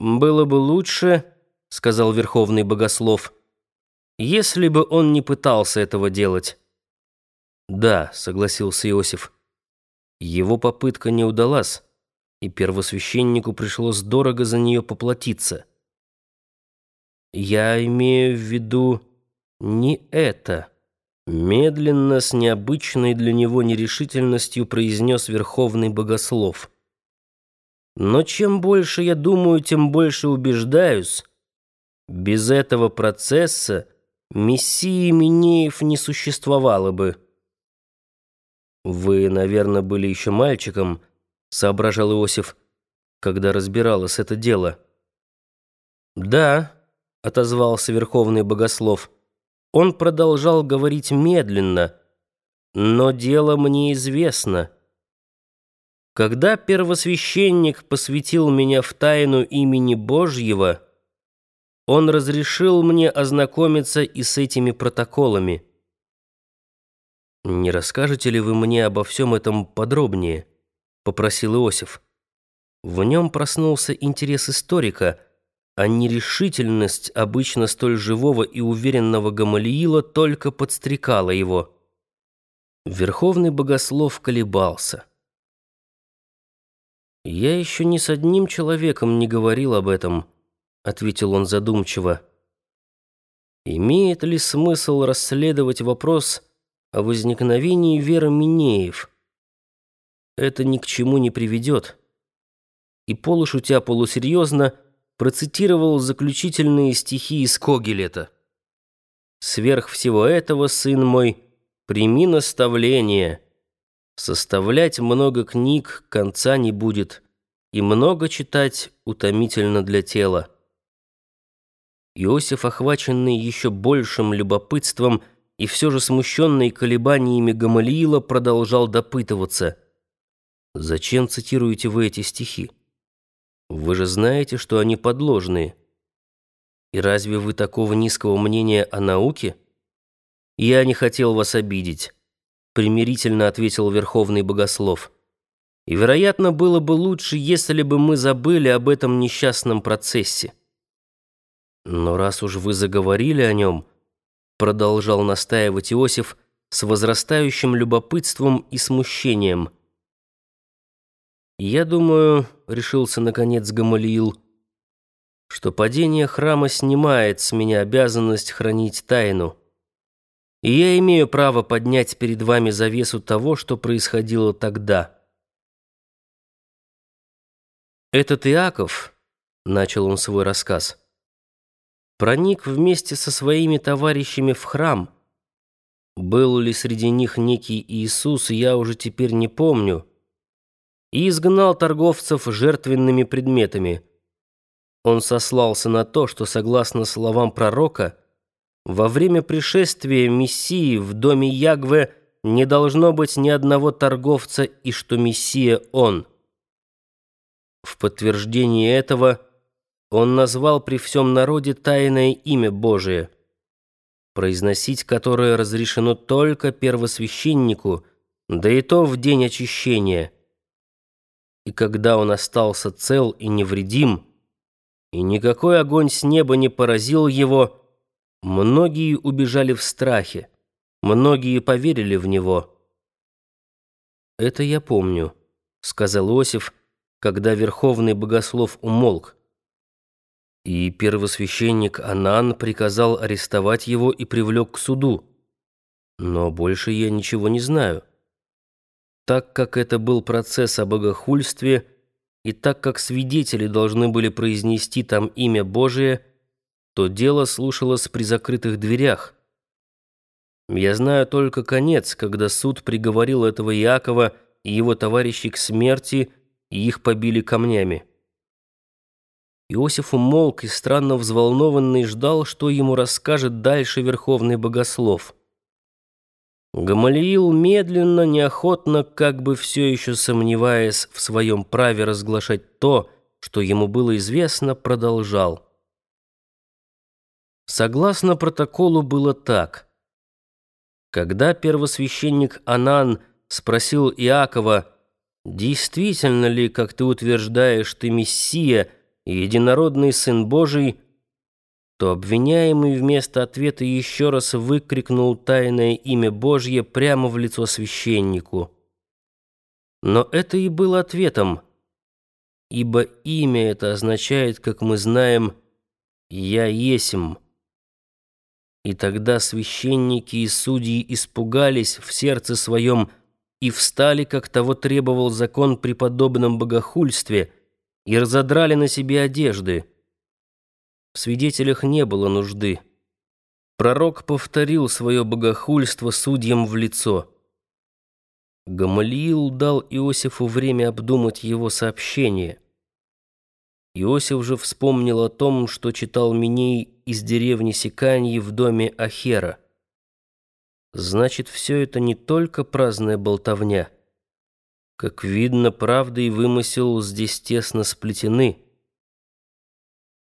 «Было бы лучше, — сказал Верховный Богослов, — если бы он не пытался этого делать». «Да», — согласился Иосиф, — «его попытка не удалась, и первосвященнику пришлось дорого за нее поплатиться». «Я имею в виду не это», — медленно, с необычной для него нерешительностью произнес Верховный Богослов. Но чем больше я думаю, тем больше убеждаюсь. Без этого процесса Мессии Минеев не существовало бы. «Вы, наверное, были еще мальчиком», — соображал Иосиф, когда разбиралось это дело. «Да», — отозвался Верховный Богослов, — «он продолжал говорить медленно, но дело мне известно». Когда первосвященник посвятил меня в тайну имени Божьего, он разрешил мне ознакомиться и с этими протоколами. «Не расскажете ли вы мне обо всем этом подробнее?» — попросил Иосиф. В нем проснулся интерес историка, а нерешительность обычно столь живого и уверенного Гамалиила только подстрекала его. Верховный богослов колебался. «Я еще ни с одним человеком не говорил об этом», — ответил он задумчиво. «Имеет ли смысл расследовать вопрос о возникновении веры Минеев? Это ни к чему не приведет». И полушутя полусерьезно процитировал заключительные стихи из Когелета. «Сверх всего этого, сын мой, прими наставление». Составлять много книг конца не будет, и много читать утомительно для тела. Иосиф, охваченный еще большим любопытством и все же смущенный колебаниями Гамалиила, продолжал допытываться. «Зачем цитируете вы эти стихи? Вы же знаете, что они подложные. И разве вы такого низкого мнения о науке? Я не хотел вас обидеть» примирительно ответил Верховный Богослов. И, вероятно, было бы лучше, если бы мы забыли об этом несчастном процессе. Но раз уж вы заговорили о нем, продолжал настаивать Иосиф с возрастающим любопытством и смущением. Я думаю, решился наконец Гамалиил, что падение храма снимает с меня обязанность хранить тайну. И я имею право поднять перед вами завесу того, что происходило тогда. Этот Иаков, начал он свой рассказ, проник вместе со своими товарищами в храм. Был ли среди них некий Иисус, я уже теперь не помню. И изгнал торговцев жертвенными предметами. Он сослался на то, что, согласно словам пророка, во время пришествия Мессии в доме Ягве не должно быть ни одного торговца, и что Мессия Он. В подтверждение этого он назвал при всем народе тайное имя Божие, произносить которое разрешено только первосвященнику, да и то в день очищения. И когда он остался цел и невредим, и никакой огонь с неба не поразил его, Многие убежали в страхе, многие поверили в него. «Это я помню», — сказал Осиф, когда верховный богослов умолк. И первосвященник Анан приказал арестовать его и привлек к суду. Но больше я ничего не знаю. Так как это был процесс о богохульстве, и так как свидетели должны были произнести там имя Божие — то дело слушалось при закрытых дверях. Я знаю только конец, когда суд приговорил этого Якова и его товарищей к смерти, и их побили камнями. Иосиф умолк и странно взволнованный ждал, что ему расскажет дальше верховный богослов. Гамалиил медленно, неохотно, как бы все еще сомневаясь в своем праве разглашать то, что ему было известно, продолжал. Согласно протоколу было так. Когда первосвященник Анан спросил Иакова, «Действительно ли, как ты утверждаешь, ты Мессия, единородный Сын Божий, то обвиняемый вместо ответа еще раз выкрикнул тайное имя Божье прямо в лицо священнику. Но это и было ответом, ибо имя это означает, как мы знаем, «Я есим». И тогда священники и судьи испугались в сердце своем и встали, как того требовал закон при подобном богохульстве, и разодрали на себе одежды. В свидетелях не было нужды. Пророк повторил свое богохульство судьям в лицо. Гамалиил дал Иосифу время обдумать его сообщение. Иосиф же вспомнил о том, что читал Миней из деревни Сиканьи в доме Ахера. Значит, все это не только праздная болтовня. Как видно, правда и вымысел здесь тесно сплетены.